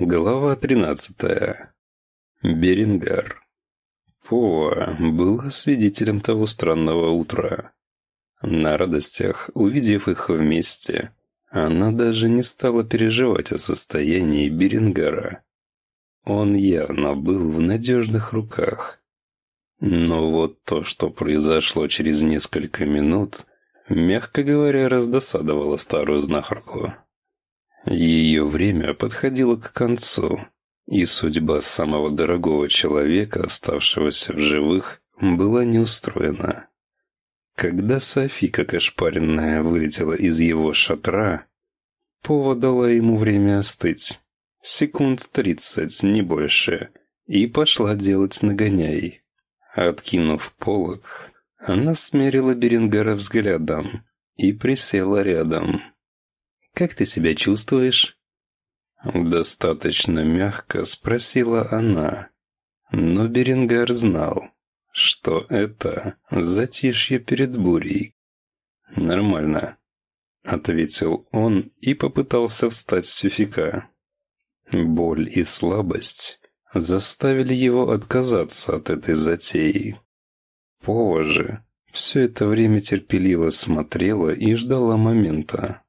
Глава тринадцатая. Берингар. Пова была свидетелем того странного утра. На радостях, увидев их вместе, она даже не стала переживать о состоянии Берингара. Он явно был в надежных руках. Но вот то, что произошло через несколько минут, мягко говоря, раздосадовало старую знахарку. Ее время подходило к концу, и судьба самого дорогого человека, оставшегося в живых, была не устроена. Когда Софи, как ошпаренная, вылетела из его шатра, Пова дала ему время остыть. Секунд тридцать, не больше, и пошла делать нагоняй. Откинув полог, она смерила Берингара взглядом и присела рядом. Как ты себя чувствуешь?» Достаточно мягко спросила она. Но Берингар знал, что это затишье перед бурей. «Нормально», — ответил он и попытался встать с тюфика. Боль и слабость заставили его отказаться от этой затеи. Пова же все это время терпеливо смотрела и ждала момента.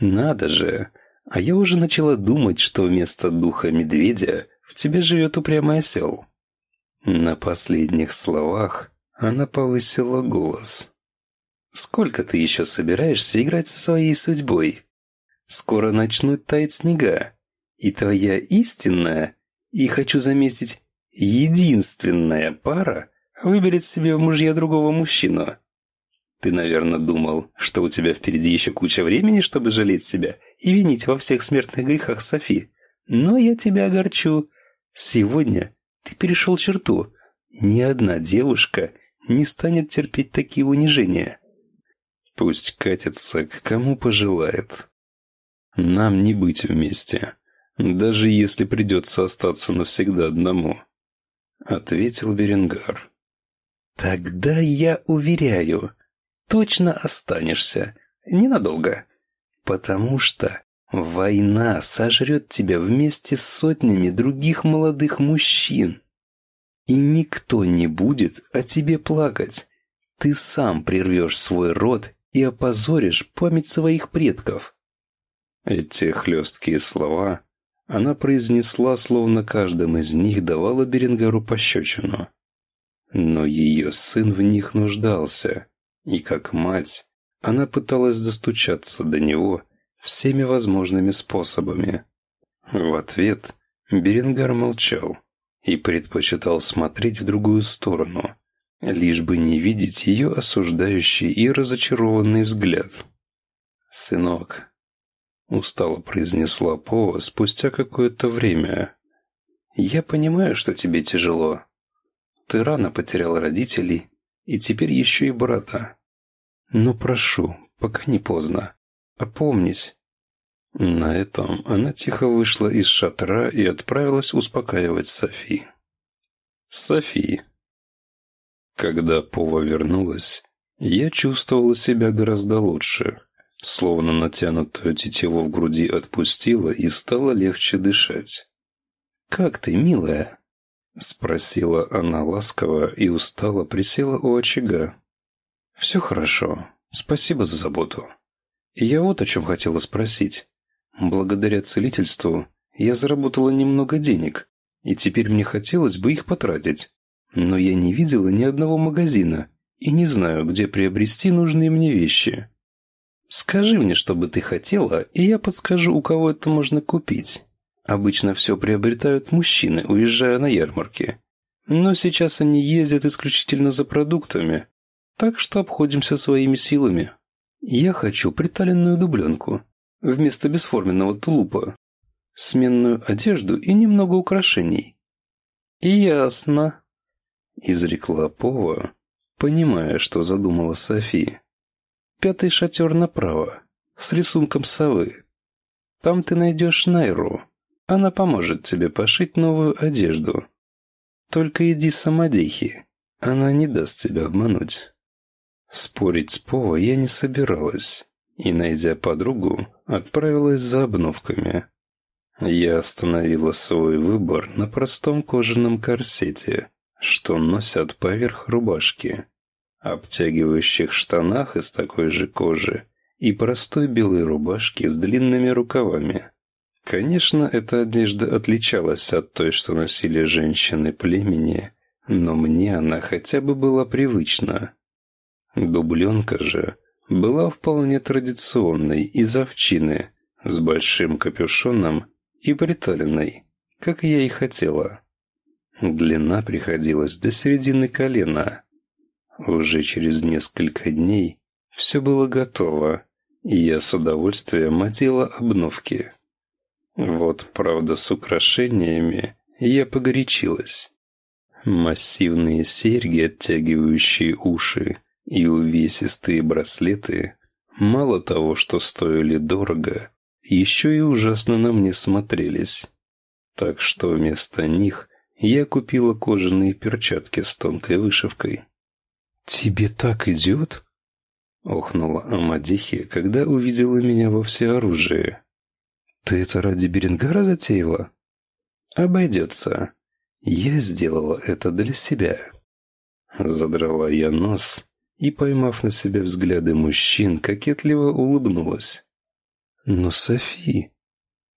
«Надо же! А я уже начала думать, что вместо духа медведя в тебе живет упрямый осел». На последних словах она повысила голос. «Сколько ты еще собираешься играть со своей судьбой? Скоро начнут таять снега, и твоя истинная, и, хочу заметить, единственная пара выберет себе в мужья другого мужчину. Ты, наверное, думал, что у тебя впереди еще куча времени, чтобы жалеть себя и винить во всех смертных грехах Софи. Но я тебя огорчу. Сегодня ты перешел черту. Ни одна девушка не станет терпеть такие унижения. Пусть катится к кому пожелает. Нам не быть вместе, даже если придется остаться навсегда одному, — ответил Беренгар. Тогда я уверяю, точно останешься. Ненадолго. Потому что война сожрет тебя вместе с сотнями других молодых мужчин. И никто не будет о тебе плакать. Ты сам прервешь свой род и опозоришь память своих предков. Эти хлесткие слова она произнесла, словно каждым из них давала Беренгару пощечину. Но ее сын в них нуждался, и как мать, она пыталась достучаться до него всеми возможными способами. В ответ Беренгар молчал и предпочитал смотреть в другую сторону, лишь бы не видеть ее осуждающий и разочарованный взгляд. «Сынок», — устало произнесла Пова спустя какое-то время, — «я понимаю, что тебе тяжело. Ты рано потерял родителей, и теперь еще и брата. Но прошу, пока не поздно, опомнись». На этом она тихо вышла из шатра и отправилась успокаивать Софи. Софи. Когда Пова вернулась, я чувствовала себя гораздо лучше, словно натянутую тетиву в груди отпустила и стало легче дышать. «Как ты, милая?» Спросила она ласково и устало присела у очага. «Все хорошо. Спасибо за заботу. Я вот о чем хотела спросить. Благодаря целительству я заработала немного денег, и теперь мне хотелось бы их потратить. Но я не видела ни одного магазина и не знаю, где приобрести нужные мне вещи. Скажи мне, что бы ты хотела, и я подскажу, у кого это можно купить». Обычно все приобретают мужчины, уезжая на ярмарки. Но сейчас они ездят исключительно за продуктами, так что обходимся своими силами. Я хочу приталенную дубленку вместо бесформенного тулупа, сменную одежду и немного украшений. «Ясно», — изрекла Пова, понимая, что задумала София. «Пятый шатер направо, с рисунком совы. Там ты найдешь Найру». Она поможет тебе пошить новую одежду. Только иди самодихи, она не даст тебя обмануть». Спорить с Пова я не собиралась, и, найдя подругу, отправилась за обновками. Я остановила свой выбор на простом кожаном корсете, что носят поверх рубашки, обтягивающих штанах из такой же кожи и простой белой рубашке с длинными рукавами. Конечно, эта одежда отличалась от той, что носили женщины племени, но мне она хотя бы была привычна. Дубленка же была вполне традиционной из овчины, с большим капюшоном и приталенной, как я и хотела. Длина приходилась до середины колена. Уже через несколько дней все было готово, и я с удовольствием одела обновки. Вот, правда, с украшениями я погорячилась. Массивные серьги, оттягивающие уши, и увесистые браслеты, мало того, что стоили дорого, еще и ужасно на мне смотрелись. Так что вместо них я купила кожаные перчатки с тонкой вышивкой. «Тебе так идет?» — охнула Амадихи, когда увидела меня во всеоружии. «Ты это ради Берингара затеяла?» «Обойдется. Я сделала это для себя». Задрала я нос и, поймав на себе взгляды мужчин, кокетливо улыбнулась. «Но Софи...»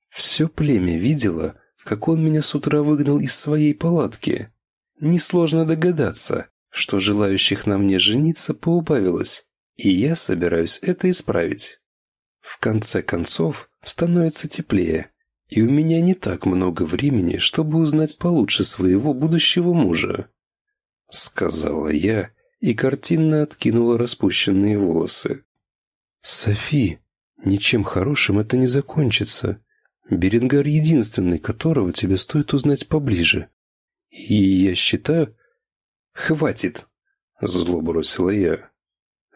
Все племя видело, как он меня с утра выгнал из своей палатки. Несложно догадаться, что желающих на мне жениться поубавилось, и я собираюсь это исправить. В конце концов, становится теплее, и у меня не так много времени, чтобы узнать получше своего будущего мужа. Сказала я и картинно откинула распущенные волосы. «Софи, ничем хорошим это не закончится. Беренгар единственный, которого тебе стоит узнать поближе. И я считаю...» «Хватит!» — зло бросила я.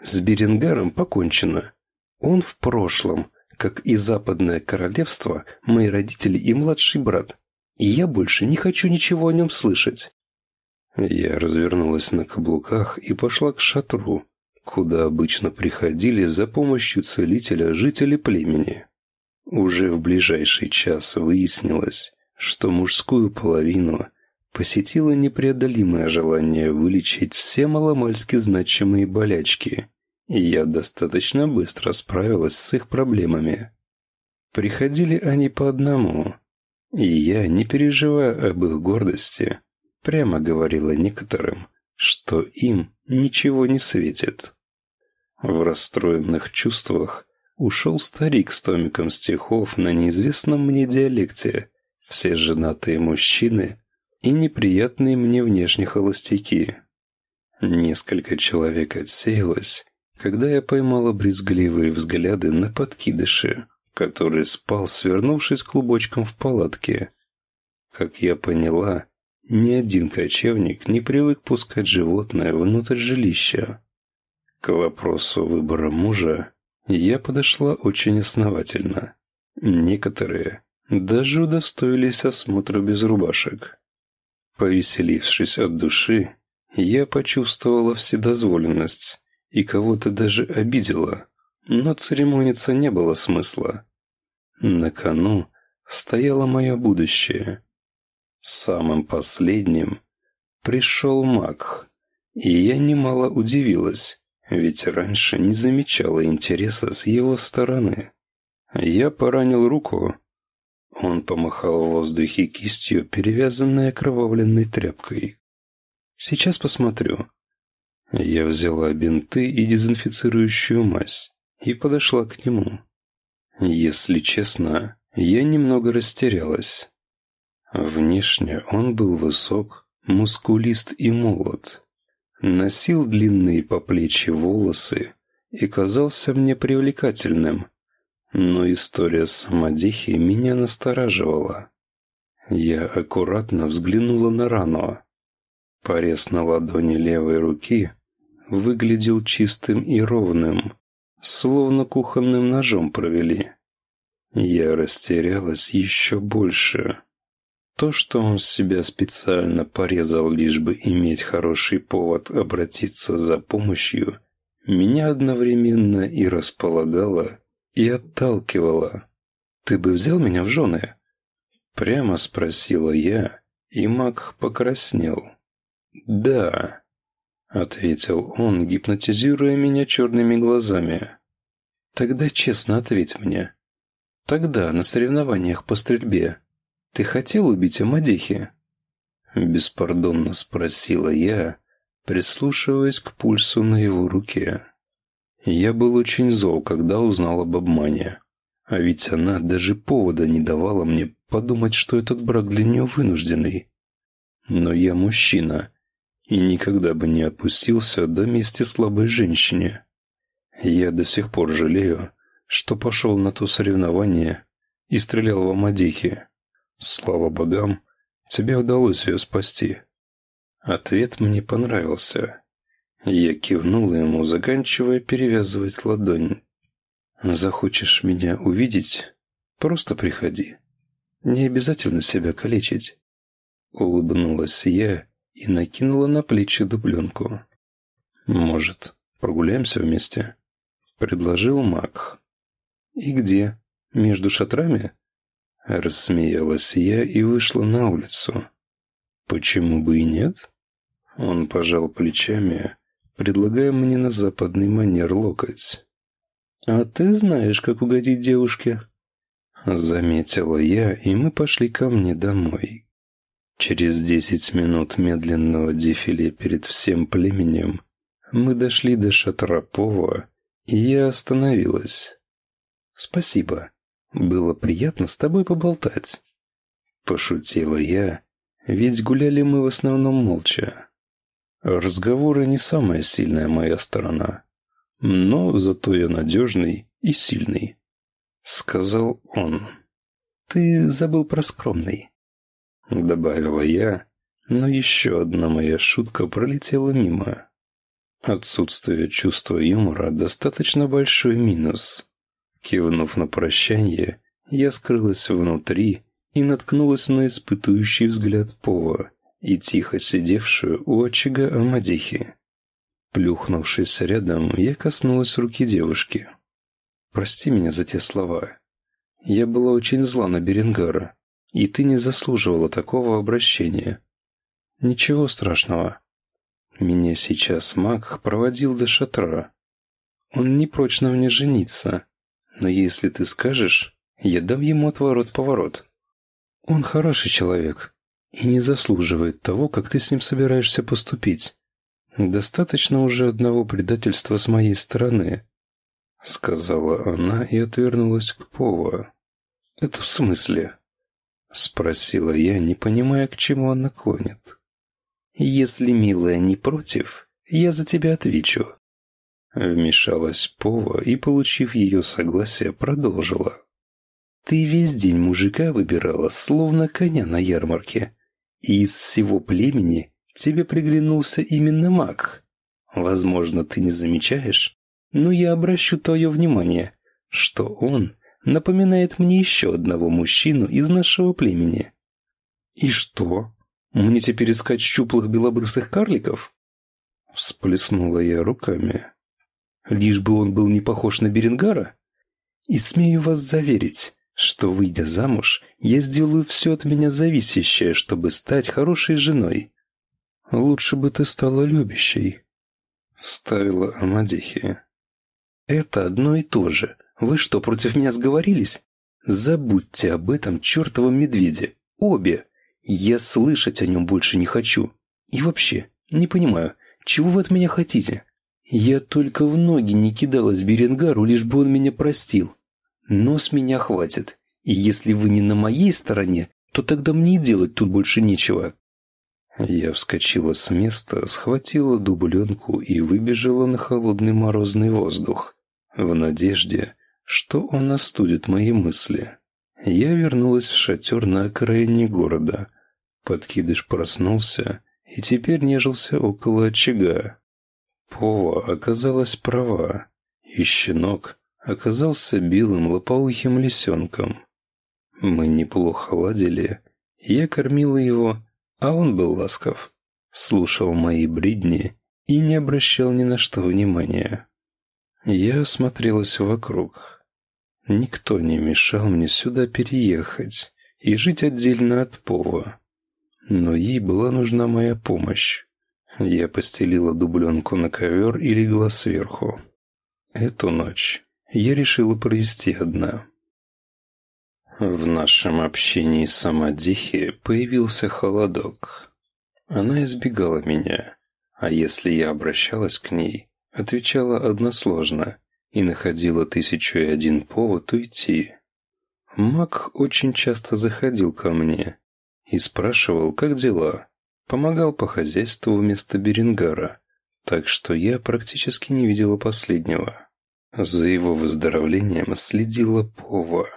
«С Беренгаром покончено. Он в прошлом, как и Западное Королевство, мои родители и младший брат. И я больше не хочу ничего о нем слышать. Я развернулась на каблуках и пошла к шатру, куда обычно приходили за помощью целителя жители племени. Уже в ближайший час выяснилось, что мужскую половину посетило непреодолимое желание вылечить все маломальски значимые болячки, я достаточно быстро справилась с их проблемами. Приходили они по одному, и я, не переживая об их гордости, прямо говорила некоторым, что им ничего не светит. В расстроенных чувствах ушел старик с томиком стихов на неизвестном мне диалекте, все женатые мужчины и неприятные мне внешне холостяки. Несколько человек отсеялось, когда я поймала брезгливые взгляды на подкидыше, который спал, свернувшись клубочком в палатке. Как я поняла, ни один кочевник не привык пускать животное внутрь жилища. К вопросу выбора мужа я подошла очень основательно. Некоторые даже удостоились осмотра без рубашек. Повеселившись от души, я почувствовала вседозволенность и кого-то даже обидела, но церемониться не было смысла. На кону стояло мое будущее. Самым последним пришел маг, и я немало удивилась, ведь раньше не замечала интереса с его стороны. Я поранил руку. Он помахал в воздухе кистью, перевязанной окровавленной тряпкой. «Сейчас посмотрю». Я взяла бинты и дезинфицирующую мазь и подошла к нему. Если честно, я немного растерялась. Внешне он был высок, мускулист и молод. Носил длинные по плечи волосы и казался мне привлекательным. Но история Самадихи меня настораживала. Я аккуратно взглянула на рану. Порез на ладони левой руки выглядел чистым и ровным, словно кухонным ножом провели. Я растерялась еще больше. То, что он себя специально порезал, лишь бы иметь хороший повод обратиться за помощью, меня одновременно и располагало, и отталкивало. «Ты бы взял меня в жены?» Прямо спросила я, и маг покраснел. «Да», — ответил он, гипнотизируя меня черными глазами. «Тогда честно ответь мне. Тогда, на соревнованиях по стрельбе, ты хотел убить Амадихи?» Беспардонно спросила я, прислушиваясь к пульсу на его руке. Я был очень зол, когда узнал об обмане. А ведь она даже повода не давала мне подумать, что этот брак для нее вынужденный. Но я мужчина и никогда бы не опустился до мести слабой женщине. Я до сих пор жалею, что пошел на то соревнование и стрелял в Амадихе. Слава богам, тебе удалось ее спасти. Ответ мне понравился. Я кивнул ему, заканчивая перевязывать ладонь. «Захочешь меня увидеть? Просто приходи. Не обязательно себя калечить». Улыбнулась я и накинула на плечи дубленку. «Может, прогуляемся вместе?» Предложил Мак. «И где? Между шатрами?» Рассмеялась я и вышла на улицу. «Почему бы и нет?» Он пожал плечами, предлагая мне на западный манер локоть. «А ты знаешь, как угодить девушке?» Заметила я, и мы пошли ко мне домой. Через десять минут медленного дефиле перед всем племенем мы дошли до шатра Пова, и я остановилась. «Спасибо. Было приятно с тобой поболтать». Пошутила я, ведь гуляли мы в основном молча. Разговоры не самая сильная моя сторона, но зато я надежный и сильный, сказал он. Ты забыл про скромный, добавила я, но еще одна моя шутка пролетела мимо. Отсутствие чувства юмора – достаточно большой минус. Кивнув на прощание, я скрылась внутри и наткнулась на испытующий взгляд Пова и тихо сидевшую у очага Амадихи. Плюхнувшись рядом, я коснулась руки девушки. «Прости меня за те слова. Я была очень зла на Беренгара, и ты не заслуживала такого обращения. Ничего страшного. Меня сейчас маг проводил до шатра. Он не прочь на мне жениться, но если ты скажешь, я дам ему отворот-поворот. Он хороший человек, и не заслуживает того, как ты с ним собираешься поступить. Достаточно уже одного предательства с моей стороны», — сказала она и отвернулась к Пова. «Это в смысле?» — спросила я, не понимая, к чему она клонит. «Если милая не против, я за тебя отвечу». Вмешалась Пова и, получив ее согласие, продолжила. «Ты весь день мужика выбирала, словно коня на ярмарке. И из всего племени тебе приглянулся именно маг. Возможно, ты не замечаешь, но я обращу твое внимание, что он напоминает мне еще одного мужчину из нашего племени. И что? Мне теперь искать щуплых белобрысых карликов? Всплеснула я руками. Лишь бы он был не похож на Беренгара. И смею вас заверить, что, выйдя замуж, я сделаю все от меня зависящее, чтобы стать хорошей женой. Лучше бы ты стала любящей, — вставила Амадихи. Это одно и то же. Вы что, против меня сговорились? Забудьте об этом чертовом медведе. Обе. Я слышать о нем больше не хочу. И вообще, не понимаю, чего вы от меня хотите? Я только в ноги не кидалась Беренгару, лишь бы он меня простил. Но с меня хватит. И если вы не на моей стороне, то тогда мне и делать тут больше нечего». Я вскочила с места, схватила дубленку и выбежала на холодный морозный воздух, в надежде, что он остудит мои мысли. Я вернулась в шатер на окраине города. Подкидыш проснулся и теперь нежился около очага. Пова оказалась права, и щенок оказался белым лопоухим лисенком. Мы неплохо ладили. Я кормила его, а он был ласков. Слушал мои бредни и не обращал ни на что внимания. Я осмотрелась вокруг. Никто не мешал мне сюда переехать, и жить отдельно от Пова. Но ей была нужна моя помощь. Я постелила дубленку на ковер и легла сверху. Эту ночь я решила провести одна. В нашем общении с Самадихи появился холодок. Она избегала меня, а если я обращалась к ней, отвечала односложно и находила тысячу и один повод уйти. Мак очень часто заходил ко мне и спрашивал, как дела, помогал по хозяйству вместо Берингара, так что я практически не видела последнего. За его выздоровлением следила Пова,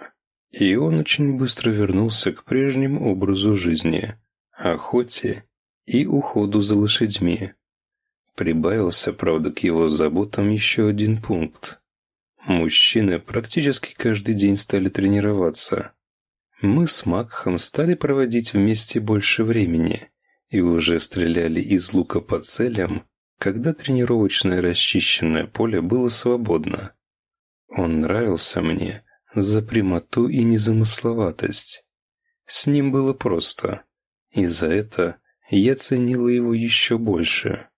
и он очень быстро вернулся к прежнему образу жизни, охоте и уходу за лошадьми. Прибавился, правда, к его заботам еще один пункт. Мужчины практически каждый день стали тренироваться. Мы с Макхом стали проводить вместе больше времени и уже стреляли из лука по целям, когда тренировочное расчищенное поле было свободно. Он нравился мне за прямоту и незамысловатость. С ним было просто, и за это я ценила его еще больше.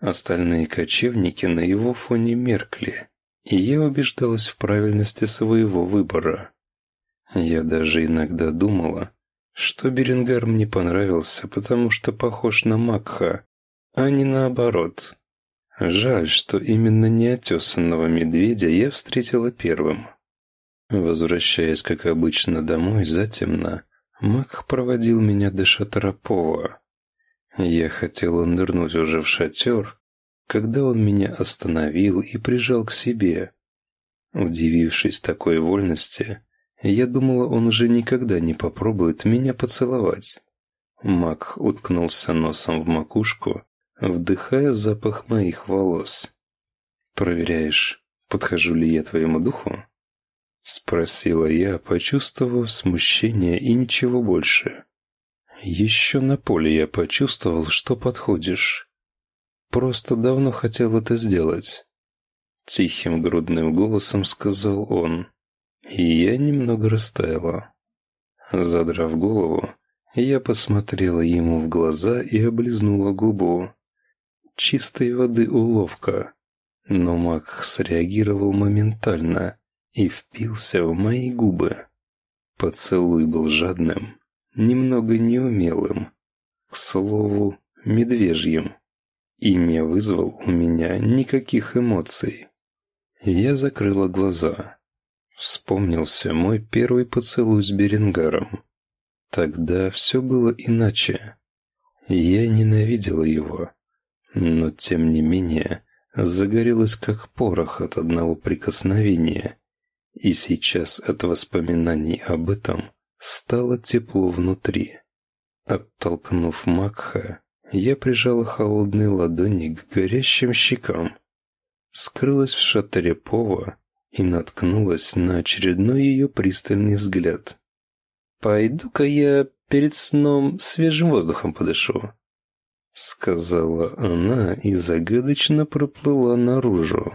Остальные кочевники на его фоне меркли, и я убеждалась в правильности своего выбора. Я даже иногда думала, что Беренгар мне понравился, потому что похож на Макха, а не наоборот. Жаль, что именно неотесанного медведя я встретила первым. Возвращаясь, как обычно, домой затемно, Макх проводил меня до Шатарапова. Я хотела нырнуть уже в шатер, когда он меня остановил и прижал к себе. Удивившись такой вольности, я думала, он уже никогда не попробует меня поцеловать. Мак уткнулся носом в макушку, вдыхая запах моих волос. «Проверяешь, подхожу ли я твоему духу?» Спросила я, почувствовав смущение и ничего больше. «Еще на поле я почувствовал, что подходишь. Просто давно хотел это сделать. Тихим грудным голосом сказал он. И я немного растаяла. Задрав голову, я посмотрела ему в глаза и облизнула губу. Чистой воды уловка. Но маг среагировал моментально и впился в мои губы. Поцелуй был жадным, немного неумелым, к слову, медвежьим и не вызвал у меня никаких эмоций. Я закрыла глаза. Вспомнился мой первый поцелуй с Беренгаром. Тогда все было иначе. Я ненавидела его, но тем не менее загорелась как порох от одного прикосновения, и сейчас от воспоминаний об этом стало тепло внутри. Оттолкнув Макха, я прижала холодные ладони к горящим щекам, скрылась в шатре Пова и наткнулась на очередной ее пристальный взгляд. «Пойду-ка я перед сном свежим воздухом подышу», — сказала она и загадочно проплыла наружу.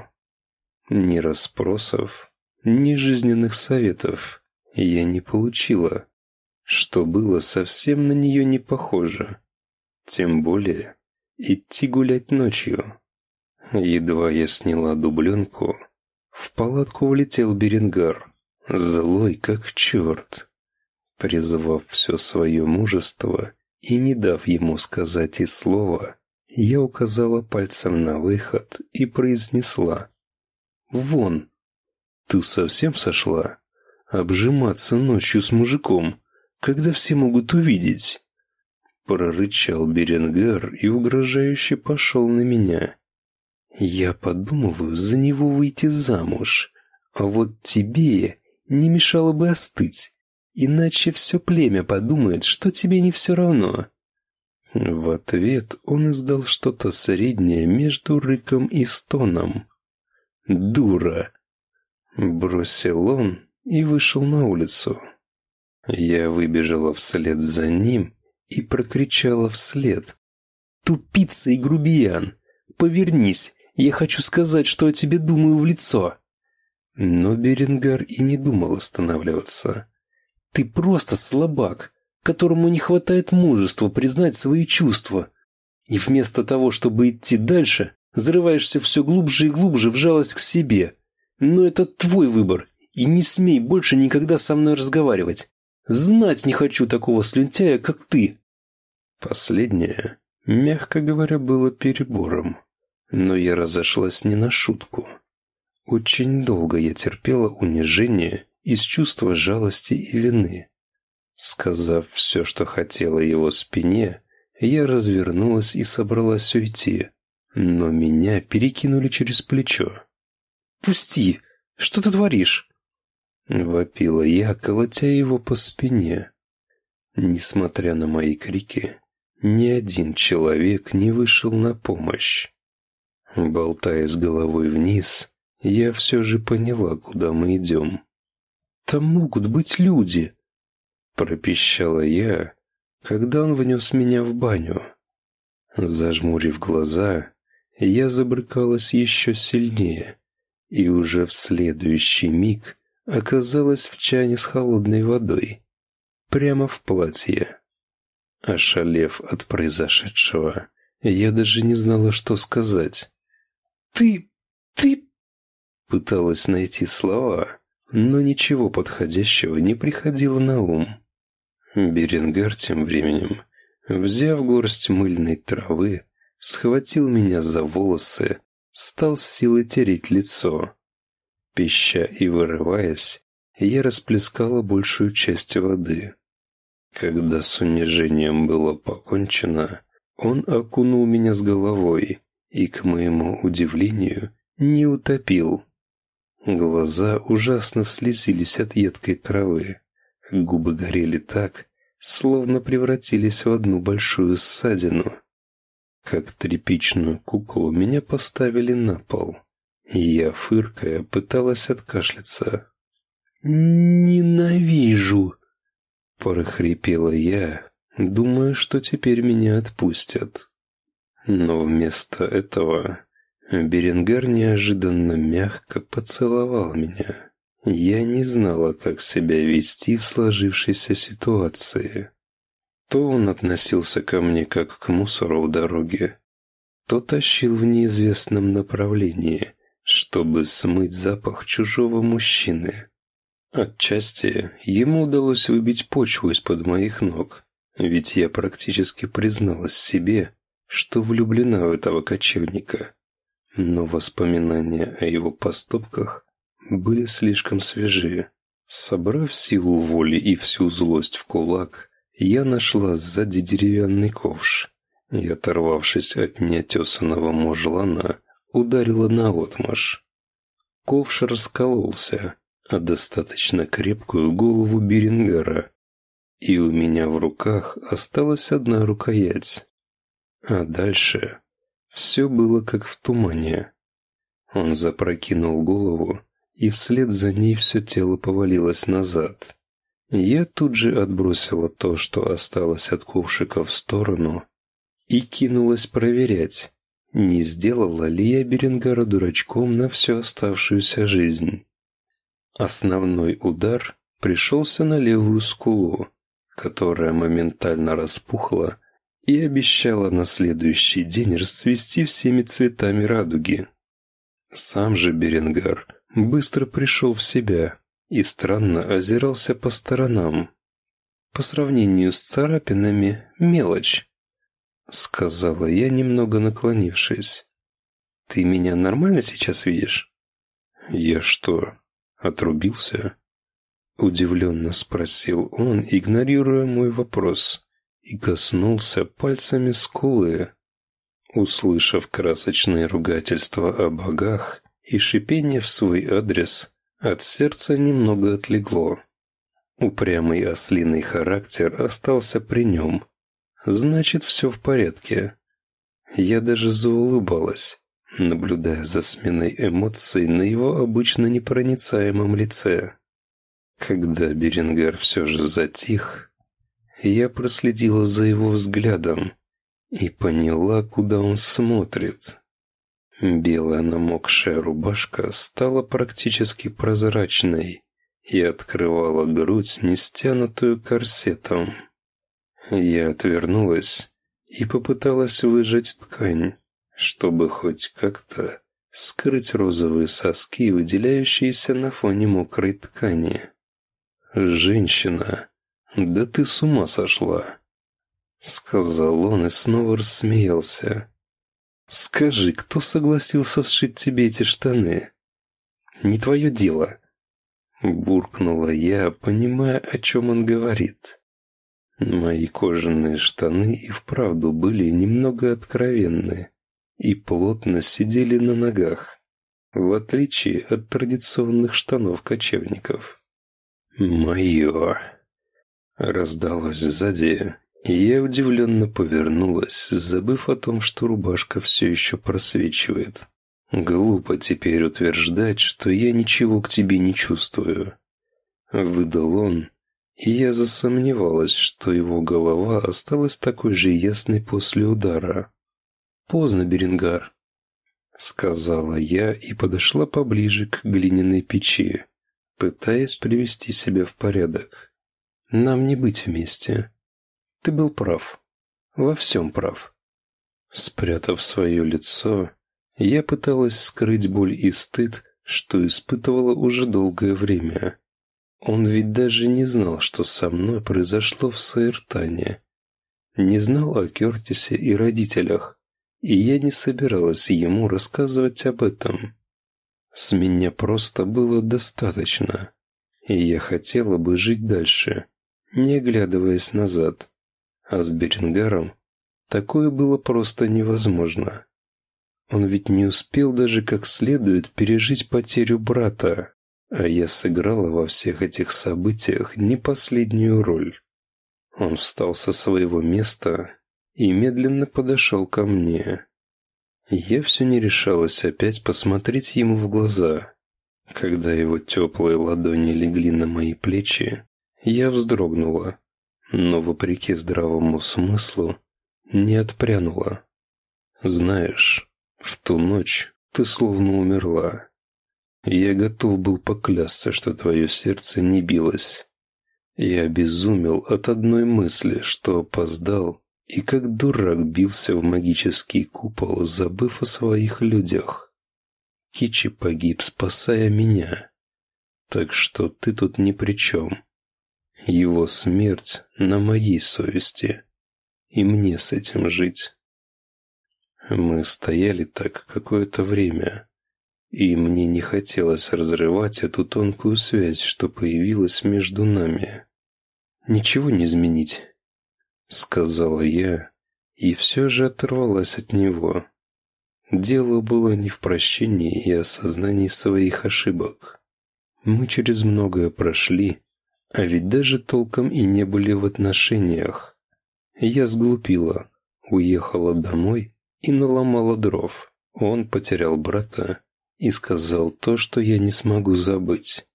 Ни расспросов, ни жизненных советов я не получила, что было совсем на нее не похоже. Тем более идти гулять ночью. Едва я сняла дубленку, в палатку влетел Беренгар, злой как черт. Призвав все свое мужество и не дав ему сказать и слова, я указала пальцем на выход и произнесла «Вон! Ты совсем сошла? Обжиматься ночью с мужиком, когда все могут увидеть?» Прорычал Беренгар и угрожающе пошел на меня. «Я подумываю за него выйти замуж, а вот тебе не мешало бы остыть, иначе все племя подумает, что тебе не все равно». В ответ он издал что-то среднее между рыком и стоном. «Дура!» Бросил он и вышел на улицу. Я выбежала вслед за ним и прокричала вслед. «Тупица и грубиян! Повернись, я хочу сказать, что о тебе думаю в лицо!» Но Берингар и не думал останавливаться. Ты просто слабак, которому не хватает мужества признать свои чувства. И вместо того, чтобы идти дальше, зарываешься все глубже и глубже в жалость к себе. Но это твой выбор, и не смей больше никогда со мной разговаривать. Знать не хочу такого слюнтяя, как ты. Последнее, мягко говоря, было перебором. Но я разошлась не на шутку. Очень долго я терпела унижение из чувства жалости и вины. Сказав все, что хотела его спине, я развернулась и собралась уйти, но меня перекинули через плечо. «Пусти! Что ты творишь?» Вопила я, колотя его по спине. Несмотря на мои крики, ни один человек не вышел на помощь. Болтаясь головой вниз, я все же поняла, куда мы идем. «Там могут быть люди!» Пропищала я, когда он внес меня в баню. Зажмурив глаза, я забрыкалась еще сильнее, и уже в следующий миг оказалась в чане с холодной водой, прямо в платье. Ошалев от произошедшего, я даже не знала, что сказать. «Ты... ты...» Пыталась найти слова, но ничего подходящего не приходило на ум. Беренгар тем временем, взяв горсть мыльной травы, схватил меня за волосы, стал с силой тереть лицо. Пища и вырываясь, я расплескала большую часть воды. Когда с унижением было покончено, он окунул меня с головой и, к моему удивлению, не утопил. Глаза ужасно слезились от едкой травы. Губы горели так, словно превратились в одну большую ссадину. Как тряпичную куклу меня поставили на пол. Я, фыркая, пыталась откашляться. «Ненавижу!» Прохрипела я, думая, что теперь меня отпустят. Но вместо этого Беренгар неожиданно мягко поцеловал меня. Я не знала, как себя вести в сложившейся ситуации. То он относился ко мне как к мусору у дороги, то тащил в неизвестном направлении, чтобы смыть запах чужого мужчины. Отчасти ему удалось выбить почву из-под моих ног, ведь я практически призналась себе, что влюблена в этого кочевника. Но воспоминания о его поступках были слишком свежие. Собрав силу воли и всю злость в кулак, я нашла сзади деревянный ковш и, оторвавшись от неотесанного мужлана, ударила наотмашь. Ковш раскололся, а достаточно крепкую голову Берингара, и у меня в руках осталась одна рукоять. А дальше все было как в тумане. Он запрокинул голову, и вслед за ней все тело повалилось назад. Я тут же отбросила то, что осталось от ковшика в сторону, и кинулась проверять, не сделала ли я Беренгара дурачком на всю оставшуюся жизнь. Основной удар пришелся на левую скулу, которая моментально распухла и обещала на следующий день расцвести всеми цветами радуги. Сам же Беренгар быстро пришел в себя и странно озирался по сторонам. По сравнению с царапинами – мелочь, сказала я, немного наклонившись. Ты меня нормально сейчас видишь? Я что, отрубился? Удивленно спросил он, игнорируя мой вопрос, и коснулся пальцами скулы. Услышав красочные ругательства о богах и шипение в свой адрес, от сердца немного отлегло. Упрямый ослиный характер остался при нем. Значит, все в порядке. Я даже заулыбалась, наблюдая за сменой эмоций на его обычно непроницаемом лице. Когда Беренгар все же затих, я проследила за его взглядом и поняла, куда он смотрит. Белая намокшая рубашка стала практически прозрачной, и открывала грудь, не стянутую корсетом. Я отвернулась и попыталась выжать ткань, чтобы хоть как-то скрыть розовые соски, выделяющиеся на фоне мокрой ткани. «Женщина, да ты с ума сошла!» Сказал он и снова рассмеялся. «Скажи, кто согласился сшить тебе эти штаны?» «Не твое дело!» Буркнула я, понимая, о чем он говорит. Мои кожаные штаны и вправду были немного откровенны и плотно сидели на ногах, в отличие от традиционных штанов кочевников. «Мое!» Раздалось сзади, и я удивленно повернулась, забыв о том, что рубашка все еще просвечивает. Глупо теперь утверждать, что я ничего к тебе не чувствую. Выдал он, и я засомневалась, что его голова осталась такой же ясной после удара. «Поздно, Берингар», — сказала я и подошла поближе к глиняной печи, пытаясь привести себя в порядок. «Нам не быть вместе. Ты был прав. Во всем прав». Спрятав свое лицо, я пыталась скрыть боль и стыд, что испытывала уже долгое время. Он ведь даже не знал, что со мной произошло в Саиртане. Не знал о Кертисе и родителях, и я не собиралась ему рассказывать об этом. С меня просто было достаточно, и я хотела бы жить дальше, не оглядываясь назад. А с Берингаром такое было просто невозможно. Он ведь не успел даже как следует пережить потерю брата, а я сыграла во всех этих событиях не последнюю роль. Он встал со своего места и медленно подошел ко мне. Я все не решалась опять посмотреть ему в глаза. Когда его теплые ладони легли на мои плечи, я вздрогнула, но, вопреки здравому смыслу, не отпрянула. «Знаешь, в ту ночь ты словно умерла. Я готов был поклясться, что твое сердце не билось. Я обезумел от одной мысли, что опоздал и как дурак бился в магический купол, забыв о своих людях. Кичи погиб, спасая меня. Так что ты тут ни при чем. Его смерть на моей совести, и мне с этим жить. Мы стояли так какое-то время, и мне не хотелось разрывать эту тонкую связь, что появилась между нами. Ничего не изменить сказала я, и все же оторвалась от него. Дело было не в прощении и осознании своих ошибок. Мы через многое прошли, а ведь даже толком и не были в отношениях. Я сглупила, уехала домой и наломала дров. Он потерял брата и сказал то, что я не смогу забыть.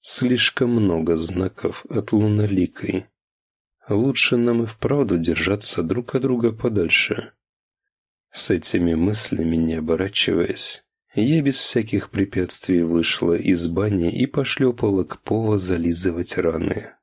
Слишком много знаков от луноликой. Лучше нам и вправду держаться друг от друга подальше. С этими мыслями, не оборачиваясь, я без всяких препятствий вышла из бани и пошлепала к Пова зализывать раны.